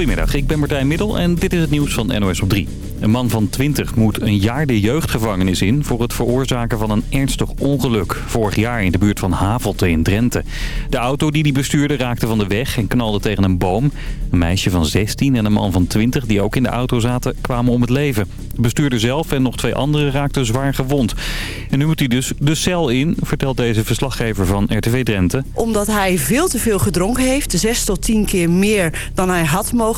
Goedemiddag, ik ben Martijn Middel en dit is het nieuws van NOS op 3. Een man van 20 moet een jaar de jeugdgevangenis in voor het veroorzaken van een ernstig ongeluk. Vorig jaar in de buurt van Havelte in Drenthe. De auto die hij bestuurde raakte van de weg en knalde tegen een boom. Een meisje van 16 en een man van 20 die ook in de auto zaten kwamen om het leven. De bestuurder zelf en nog twee anderen raakten zwaar gewond. En nu moet hij dus de cel in, vertelt deze verslaggever van RTV Drenthe. Omdat hij veel te veel gedronken heeft, 6 tot 10 keer meer dan hij had mogen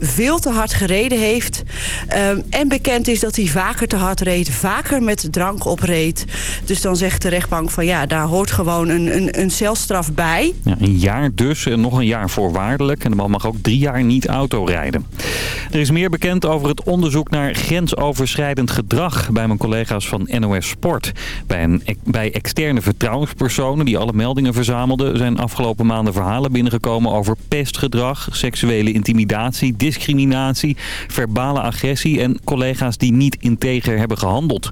Veel te hard gereden heeft. Ehm, en bekend is dat hij vaker te hard reed, vaker met drank opreed. Dus dan zegt de rechtbank van ja, daar hoort gewoon een, een, een celstraf bij. Ja, een jaar dus en nog een jaar voorwaardelijk. En de man mag ook drie jaar niet auto rijden. Er is meer bekend over het onderzoek naar grensoverschrijdend gedrag bij mijn collega's van NOS Sport. Bij, een, bij externe vertrouwenspersonen die alle meldingen verzamelden... zijn afgelopen maanden verhalen binnengekomen over pestgedrag, seksuele intimidatie, discriminatie, verbale agressie en collega's die niet integer hebben gehandeld.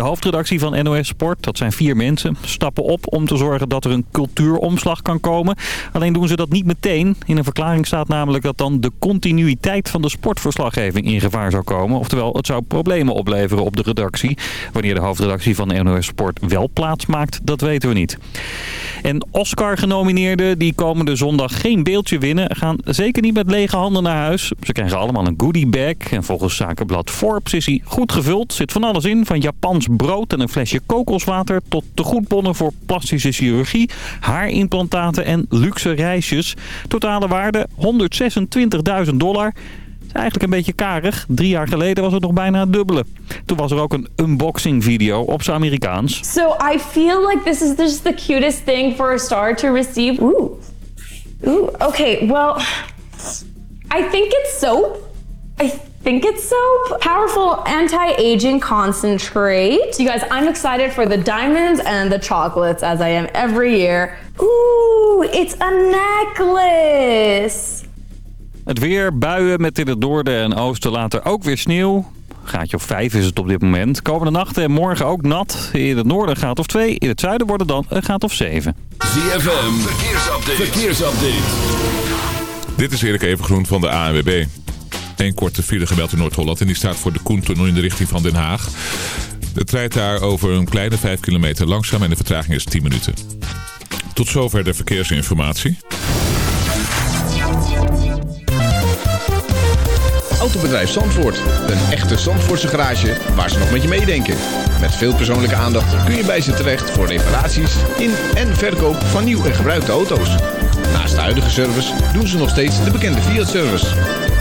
De hoofdredactie van NOS Sport, dat zijn vier mensen, stappen op om te zorgen dat er een cultuuromslag kan komen. Alleen doen ze dat niet meteen. In een verklaring staat namelijk dat dan de continuïteit van de sportverslaggeving in gevaar zou komen. Oftewel, het zou problemen opleveren op de redactie. Wanneer de hoofdredactie van NOS Sport wel plaats maakt, dat weten we niet. En Oscar-genomineerden die komende zondag geen beeldje winnen, gaan zeker niet met lege handen naar huis. Ze krijgen allemaal een goodiebag en volgens zakenblad Forbes is hij goed gevuld. Zit van alles in, van Japans brood en een flesje kokoswater tot tegoedbonnen voor plastische chirurgie, haarimplantaten en luxe reisjes. Totale waarde 126.000 dollar is eigenlijk een beetje karig. Drie jaar geleden was het nog bijna het dubbele. Toen was er ook een unboxing video op zijn Amerikaans. So I feel like this is just the cutest thing for a star to receive. Ooh. Ooh, okay, well, I think it's soap. I think it's soap. Powerful anti-aging concentrate. You guys, I'm excited for the diamonds and the chocolates as I am every year. Ooh, it's a necklace. Het weer, buien met in het noorden en oosten later ook weer sneeuw. Gaatje of 5 is het op dit moment. Komende nacht en morgen ook nat. In het noorden gaat of 2. In het zuiden wordt het dan een gaat of 7. ZFM, verkeersupdate. verkeersupdate. Dit is Erik Evengroen van de ANWB. Een korte file gemeld in Noord-Holland en die staat voor de Koentunnel in de richting van Den Haag. Het rijdt daar over een kleine 5 kilometer langzaam en de vertraging is 10 minuten. Tot zover de verkeersinformatie. Autobedrijf Zandvoort. Een echte Zandvoortse garage waar ze nog met je meedenken. Met veel persoonlijke aandacht kun je bij ze terecht voor reparaties in en verkoop van nieuw en gebruikte auto's. Naast de huidige service doen ze nog steeds de bekende Fiat-service.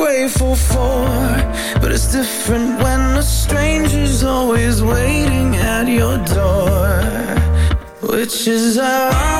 grateful for But it's different when a stranger's always waiting at your door Which is ironic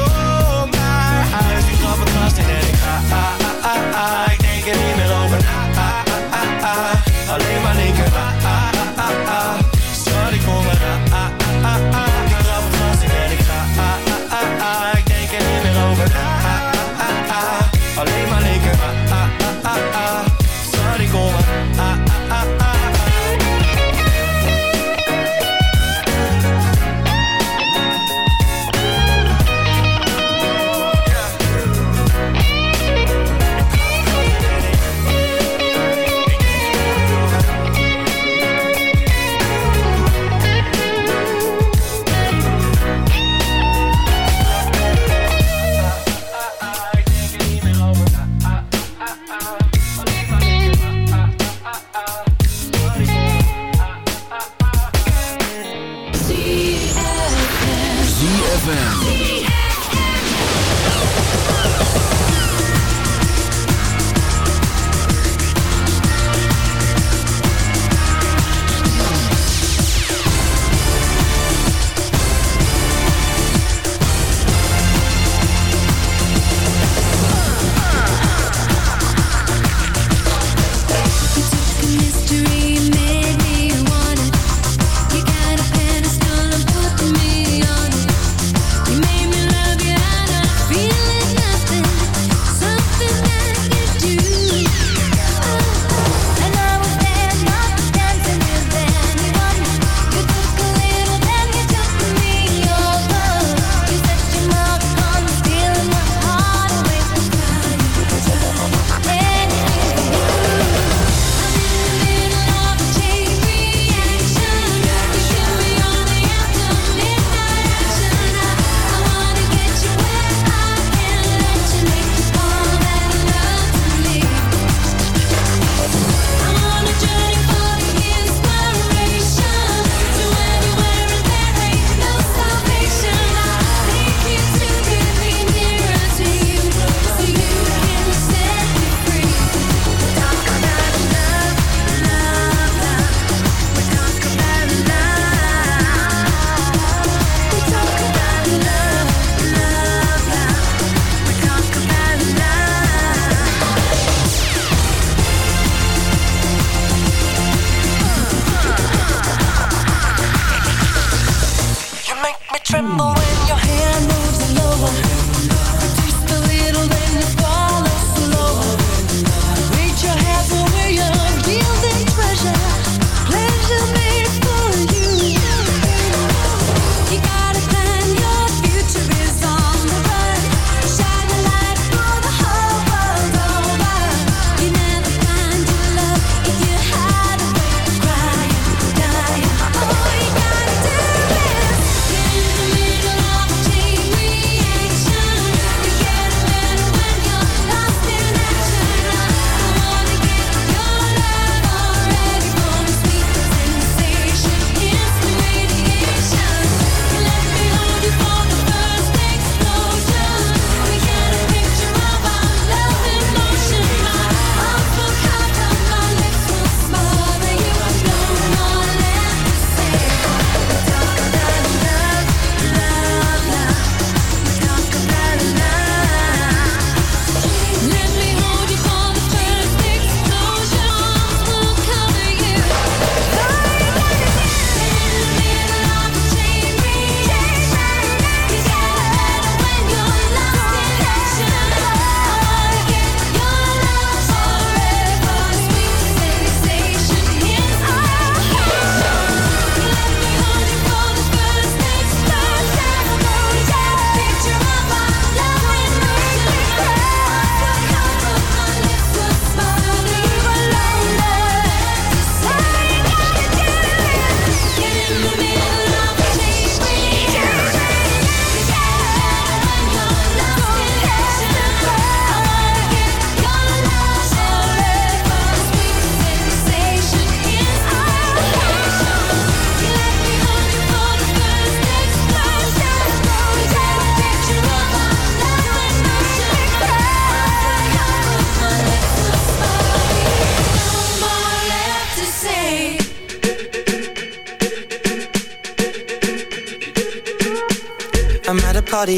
ah,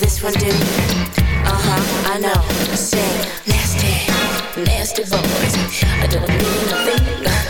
this one do? Uh-huh, I know. Say, nasty, nasty voice. I don't mean nothing.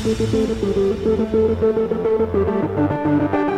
Thank you.